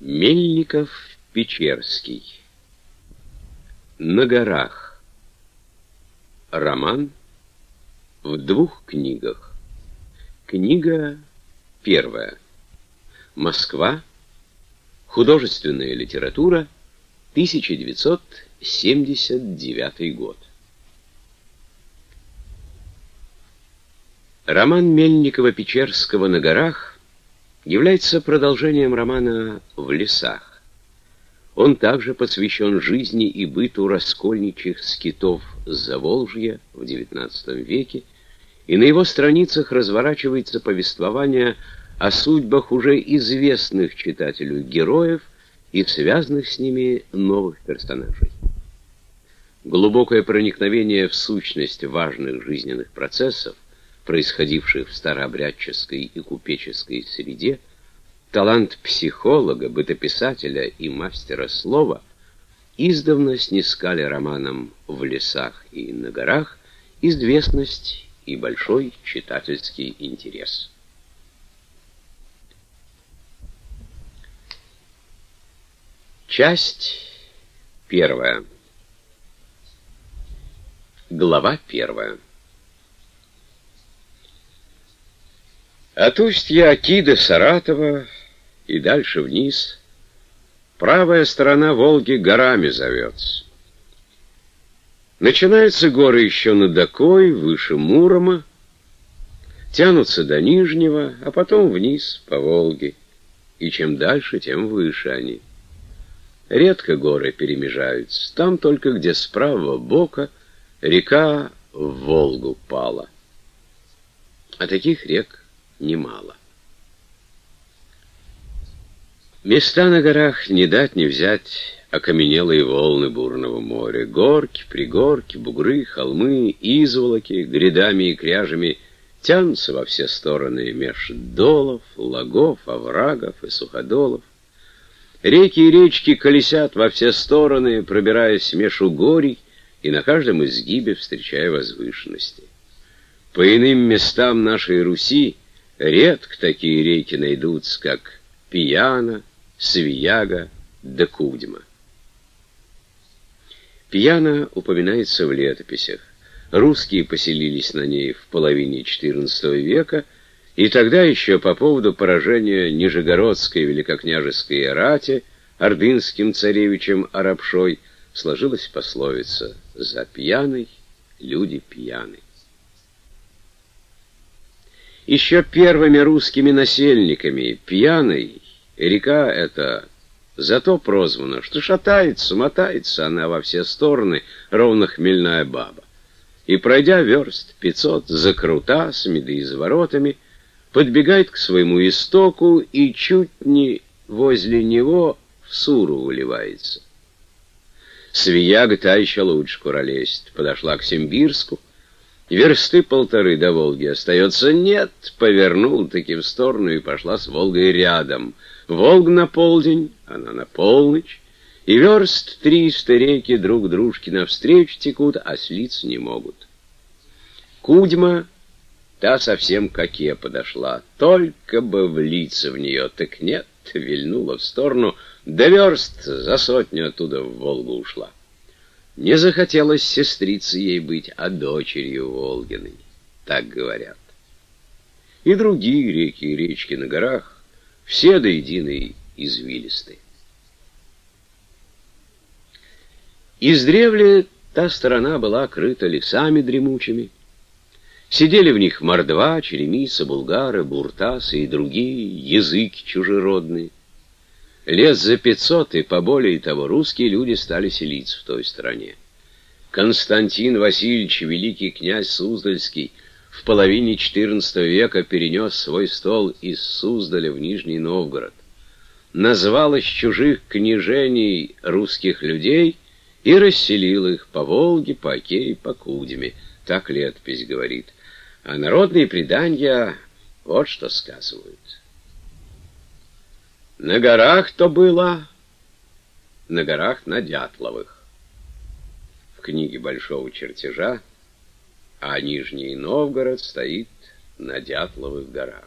Мельников-Печерский. На горах. Роман в двух книгах. Книга первая. Москва. Художественная литература. 1979 год. Роман Мельникова-Печерского «На горах» является продолжением романа «В лесах». Он также посвящен жизни и быту раскольничьих скитов Заволжья в XIX веке, и на его страницах разворачивается повествование о судьбах уже известных читателю героев и связанных с ними новых персонажей. Глубокое проникновение в сущность важных жизненных процессов происходивших в старообрядческой и купеческой среде, талант психолога, бытописателя и мастера слова издавна снискали романам «В лесах и на горах» известность и большой читательский интерес. Часть первая. Глава первая. От устья Акида Саратова и дальше вниз правая сторона Волги горами зовется. Начинаются горы еще над Окой, выше Мурома, тянутся до Нижнего, а потом вниз по Волге, и чем дальше, тем выше они. Редко горы перемежаются, там только где с правого бока река в Волгу пала. А таких рек немало. Места на горах не дать не взять окаменелые волны бурного моря. Горки, пригорки, бугры, холмы, изволоки, грядами и кряжами тянутся во все стороны меж долов, лагов, оврагов и суходолов. Реки и речки колесят во все стороны, пробираясь меж угорий, и на каждом изгибе встречая возвышенности. По иным местам нашей Руси Редко такие реки найдутся, как Пьяна, Свияга да Кудьма. Пьяна упоминается в летописях. Русские поселились на ней в половине XIV века, и тогда еще по поводу поражения Нижегородской великокняжеской рати ордынским царевичем Арабшой сложилась пословица «За пьяной люди пьяны». Еще первыми русскими насельниками пьяной река эта зато прозвана, что шатается, мотается она во все стороны, ровно хмельная баба. И, пройдя верст пятьсот за крутасами да изворотами, подбегает к своему истоку и чуть не возле него в суру выливается. Свияга та еще лучше куролезет, подошла к Симбирску, Версты полторы до Волги остается. Нет, повернул таки в сторону и пошла с Волгой рядом. Волга на полдень, она на полночь. И верст триста реки друг дружке навстречу текут, а слиться не могут. Кудьма, та совсем к оке подошла. Только бы влиться в нее, так нет, вильнула в сторону, да верст за сотню оттуда в Волгу ушла. Не захотелось сестрице ей быть, а дочерью Волгиной, так говорят. И другие реки и речки на горах, все до единой извилисты. Издревле та сторона была крыта лесами дремучими. Сидели в них мордва, черемиса, булгары, буртасы и другие языки чужеродные. Лет за пятьсот и поболее того русские люди стали селиться в той стране. Константин Васильевич, великий князь Суздальский, в половине XIV века перенес свой стол из Суздаля в Нижний Новгород. Назвал из чужих княжений русских людей и расселил их по Волге, по Оке и по Кудеме. Так летопись говорит. А народные предания вот что сказывают. На горах то было, на горах на Дятловых. В книге Большого чертежа, а Нижний Новгород стоит на Дятловых горах.